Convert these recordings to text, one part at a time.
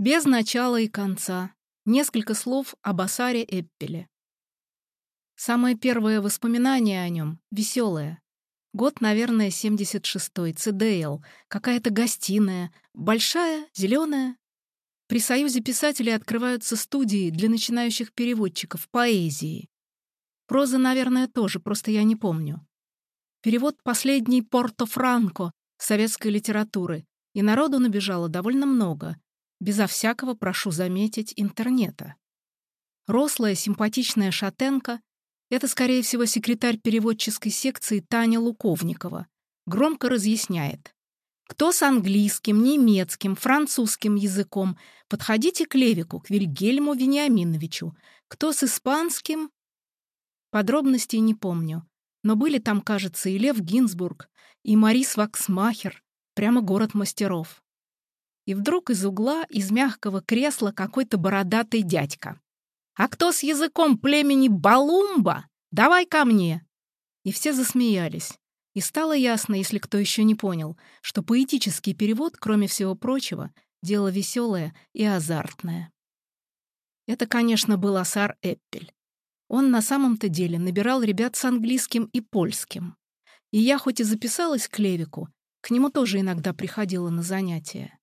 Без начала и конца. Несколько слов об Асаре Эппеле. Самое первое воспоминание о нем — веселое. Год, наверное, 76-й, ЦДЛ, какая-то гостиная, большая, зеленая. При Союзе писателей открываются студии для начинающих переводчиков поэзии. Проза, наверное, тоже, просто я не помню. Перевод последний Порто-Франко советской литературы, и народу набежало довольно много, безо всякого, прошу заметить, интернета. Рослая, симпатичная шатенка — это, скорее всего, секретарь переводческой секции Таня Луковникова. Громко разъясняет. Кто с английским, немецким, французским языком, подходите к Левику, к Вильгельму Вениаминовичу. Кто с испанским... Подробностей не помню, но были там, кажется, и Лев Гинзбург, и Марис Ваксмахер, прямо город мастеров. И вдруг из угла, из мягкого кресла какой-то бородатый дядька. «А кто с языком племени Балумба? Давай ко мне!» И все засмеялись. И стало ясно, если кто еще не понял, что поэтический перевод, кроме всего прочего, дело веселое и азартное. Это, конечно, был Асар Эппель. Он на самом-то деле набирал ребят с английским и польским. И я хоть и записалась к Левику, к нему тоже иногда приходила на занятия.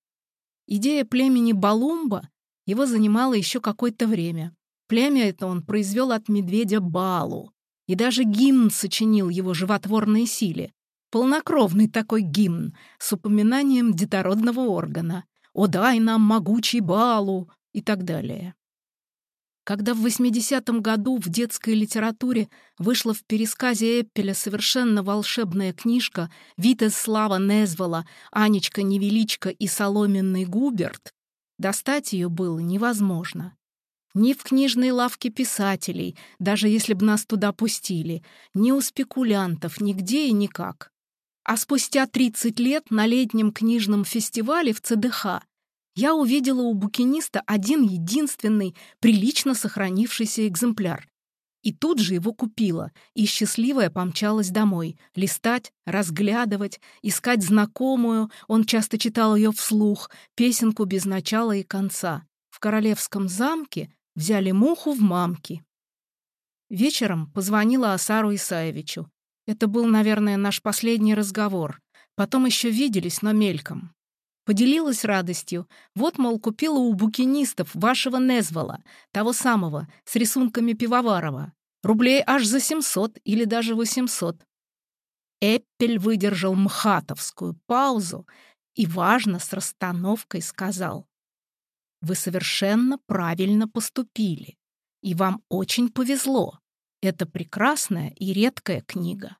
Идея племени Балумба его занимала еще какое-то время. Племя это он произвел от медведя Балу. И даже гимн сочинил его животворной силе. Полнокровный такой гимн с упоминанием детородного органа. «О, дай нам могучий Балу!» и так далее. Когда в 80-м году в детской литературе вышла в пересказе Эппеля совершенно волшебная книжка «Витес Слава Незвала, Анечка Невеличка и Соломенный Губерт», достать ее было невозможно. Ни в книжной лавке писателей, даже если бы нас туда пустили, ни у спекулянтов, нигде и никак. А спустя 30 лет на летнем книжном фестивале в ЦДХ я увидела у букиниста один единственный, прилично сохранившийся экземпляр. И тут же его купила, и счастливая помчалась домой. Листать, разглядывать, искать знакомую, он часто читал ее вслух, песенку без начала и конца. В королевском замке взяли муху в мамки. Вечером позвонила Асару Исаевичу. Это был, наверное, наш последний разговор. Потом еще виделись, но мельком. Поделилась радостью. Вот, мол, купила у букинистов вашего Незвала, того самого, с рисунками Пивоварова. Рублей аж за 700 или даже 800. Эппель выдержал мхатовскую паузу и, важно, с расстановкой сказал. «Вы совершенно правильно поступили, и вам очень повезло. Это прекрасная и редкая книга».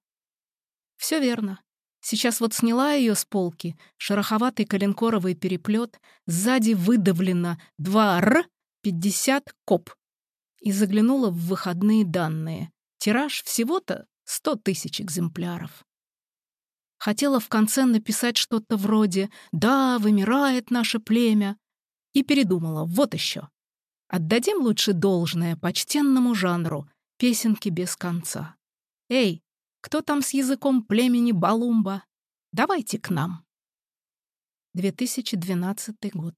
Все верно. Сейчас вот сняла ее с полки, шероховатый коленкоровый переплет, сзади выдавлено 2 Р, 50 коп. И заглянула в выходные данные. Тираж всего-то 100 тысяч экземпляров. Хотела в конце написать что-то вроде «Да, вымирает наше племя», и передумала, вот еще. Отдадим лучше должное почтенному жанру песенки без конца. Эй, кто там с языком племени Балумба? Давайте к нам. 2012 год.